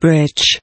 bridge.